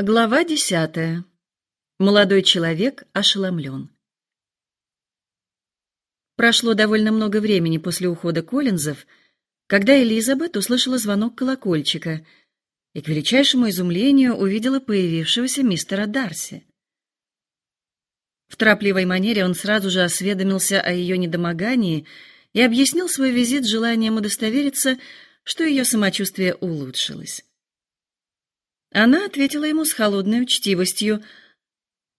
Глава десятая. Молодой человек ошеломлен. Прошло довольно много времени после ухода Коллинзов, когда Элизабет услышала звонок колокольчика и, к величайшему изумлению, увидела появившегося мистера Дарси. В торопливой манере он сразу же осведомился о ее недомогании и объяснил свой визит желанием удостовериться, что ее самочувствие улучшилось. Она ответила ему с холодной учтивостью.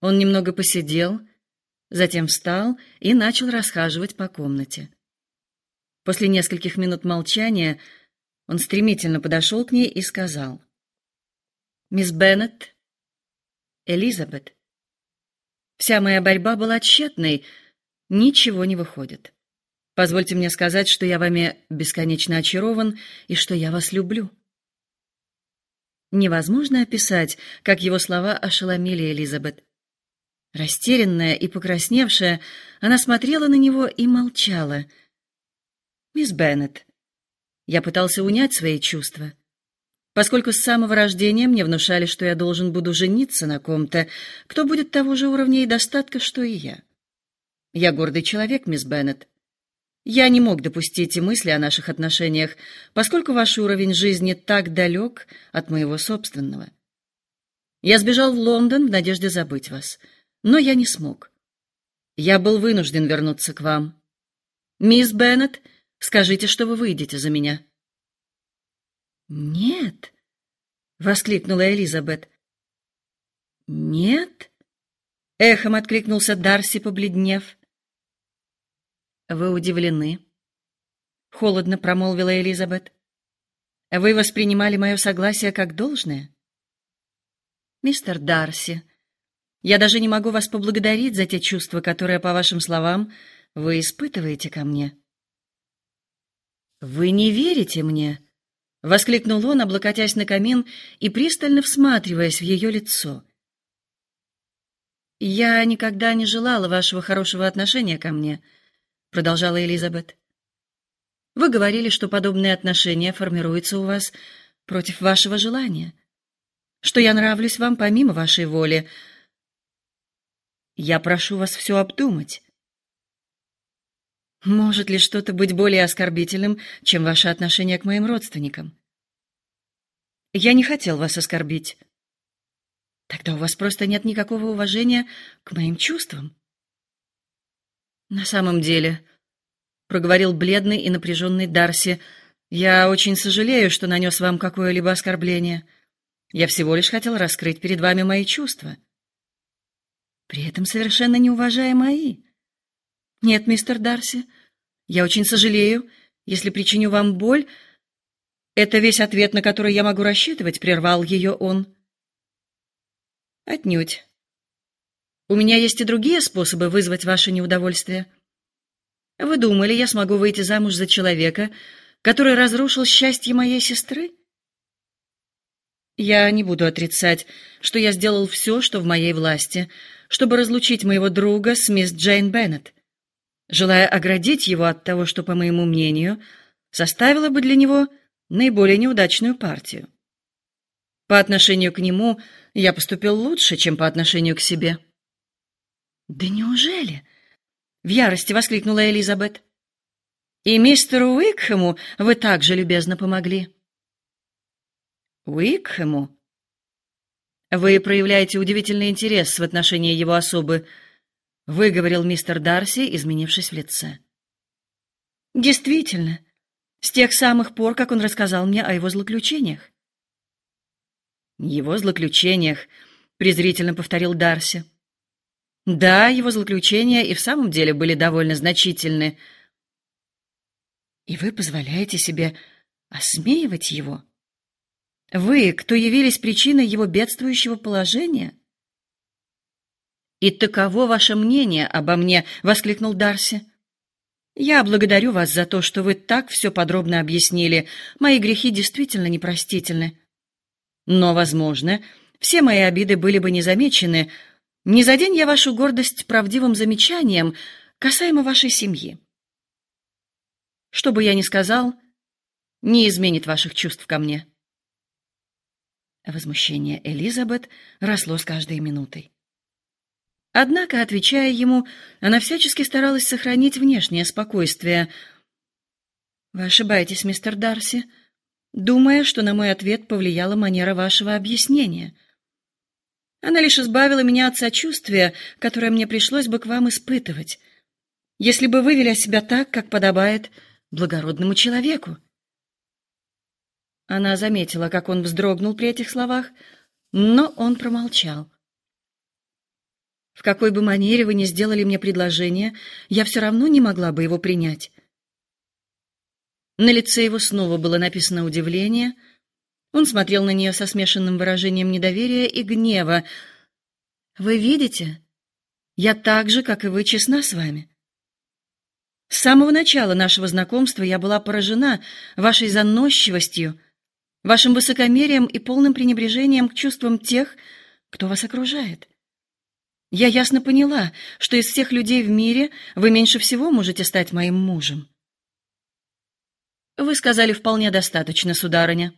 Он немного посидел, затем встал и начал расхаживать по комнате. После нескольких минут молчания он стремительно подошел к ней и сказал: "Мисс Беннет, Элизабет, вся моя борьба была тщетной, ничего не выходит. Позвольте мне сказать, что я вами бесконечно очарован и что я вас люблю". Невозможно описать, как его слова ошеломили Элизабет. Растерянная и покрасневшая, она смотрела на него и молчала. Мисс Беннет, я пытался унять свои чувства, поскольку с самого рождения мне внушали, что я должен буду жениться на ком-то, кто будет того же уровня и достатка, что и я. Я гордый человек, мисс Беннет. Я не мог допустить и мысли о наших отношениях, поскольку ваш уровень жизни так далек от моего собственного. Я сбежал в Лондон в надежде забыть вас, но я не смог. Я был вынужден вернуться к вам. Мисс Беннет, скажите, что вы выйдете за меня. Нет, воскликнула Элизабет. Нет, эхом откликнулся Дарси, побледнев. Вы удивлены, холодно промолвила Элизабет. Вы воспринимали мое согласие как должное? Мистер Дарси, я даже не могу вас поблагодарить за те чувства, которые, по вашим словам, вы испытываете ко мне. Вы не верите мне, воскликнул он, облокотясь на камин и пристально всматриваясь в ее лицо. Я никогда не желала вашего хорошего отношения ко мне продолжала Элизабет. Вы говорили, что подобные отношения формируются у вас против вашего желания, что я нравлюсь вам помимо вашей воли. Я прошу вас все обдумать. Может ли что-то быть более оскорбительным, чем ваше отношение к моим родственникам? Я не хотел вас оскорбить. Тогда у вас просто нет никакого уважения к моим чувствам. На самом деле, проговорил бледный и напряженный Дарси, я очень сожалею, что нанес вам какое-либо оскорбление. Я всего лишь хотел раскрыть перед вами мои чувства. При этом совершенно не уважая мои. Нет, мистер Дарси, я очень сожалею, если причиню вам боль. Это весь ответ, на который я могу рассчитывать, прервал ее он. Отнюдь. У меня есть и другие способы вызвать ваше неудовольствие. Вы думали, я смогу выйти замуж за человека, который разрушил счастье моей сестры? Я не буду отрицать, что я сделал все, что в моей власти, чтобы разлучить моего друга с мисс Джейн Беннет, желая оградить его от того, что, по моему мнению, составило бы для него наиболее неудачную партию. По отношению к нему я поступил лучше, чем по отношению к себе. Да неужели? В ярости воскликнула Элизабет. И мистеру Уикхэму вы также любезно помогли. Уикхэму? Вы проявляете удивительный интерес в отношении его особы, выговорил мистер Дарси, изменившись в лице. Действительно, с тех самых пор, как он рассказал мне о его злоключениях. Его злоключениях, презрительно повторил Дарси. Да, его злоключения и в самом деле были довольно значительны. И вы позволяете себе осмеивать его? Вы, кто явились причиной его бедствующего положения? И таково ваше мнение обо мне, воскликнул Дарси. Я благодарю вас за то, что вы так все подробно объяснили. Мои грехи действительно непростительны. Но, возможно, все мои обиды были бы незамечены, не задень я вашу гордость правдивым замечанием касаемо вашей семьи. Что бы я ни сказал, не изменит ваших чувств ко мне. Возмущение Элизабет росло с каждой минутой. Однако, отвечая ему, она всячески старалась сохранить внешнее спокойствие. «Вы ошибаетесь, мистер Дарси, думая, что на мой ответ повлияла манера вашего объяснения. Она лишь избавила меня от сочувствия, которое мне пришлось бы к вам испытывать, если бы вы вели себя так, как подобает благородному человеку». Она заметила, как он вздрогнул при этих словах, но он промолчал. В какой бы манере вы ни сделали мне предложение, я все равно не могла бы его принять. На лице его снова было написано удивление. Он смотрел на нее со смешанным выражением недоверия и гнева. Вы видите? Я так же, как и вы, честна с вами. С самого начала нашего знакомства я была поражена вашей заносчивостью, вашим высокомерием и полным пренебрежением к чувствам тех, кто вас окружает. Я ясно поняла, что из всех людей в мире вы меньше всего можете стать моим мужем. Вы сказали вполне достаточно, сударыня.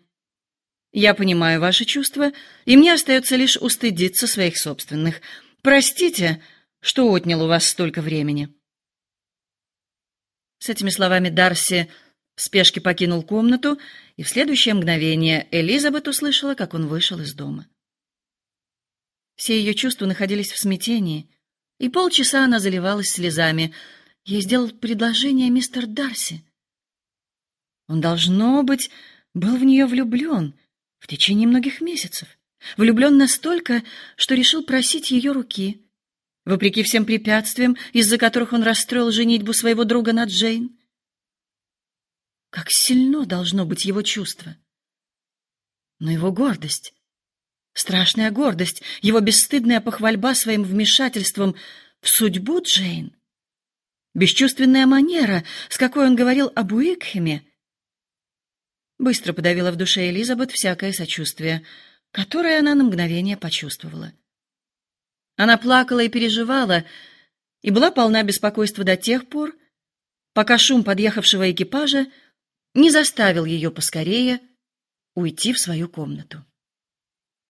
Я понимаю ваши чувства, и мне остается лишь устыдиться своих собственных. Простите, что отнял у вас столько времени. С этими словами Дарси в спешке покинул комнату, и в следующее мгновение Элизабет услышала, как он вышел из дома. Все ее чувства находились в смятении, и полчаса она заливалась слезами. Ей сделал предложение мистер Дарси. Он, должно быть, был в нее влюблен в течение многих месяцев. Влюблен настолько, что решил просить ее руки, вопреки всем препятствиям, из-за которых он расстроил женитьбу своего друга на Джейн. Как сильно должно быть его чувство. Но его гордость, страшная гордость, его бесстыдная похвальба своим вмешательством в судьбу Джейн, бесчувственная манера, с какой он говорил об Уикхеме, быстро подавила в душе Элизабет всякое сочувствие, которое она на мгновение почувствовала. Она плакала и переживала, и была полна беспокойства до тех пор, пока шум подъехавшего экипажа не заставил ее поскорее уйти в свою комнату.